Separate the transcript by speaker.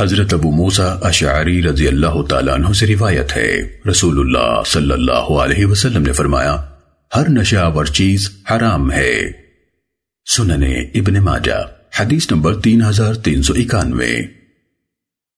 Speaker 1: حضرت ابو موسیٰ اشعری رضی اللہ تعالیٰ عنہ سے روایت ہے۔ رسول اللہ صلی اللہ علیہ وسلم نے فرمایا، ہر نشہ چیز حرام ہے۔ سننے ابن ماجہ، حدیث نمبر تین ہزار تین سو اکانوے۔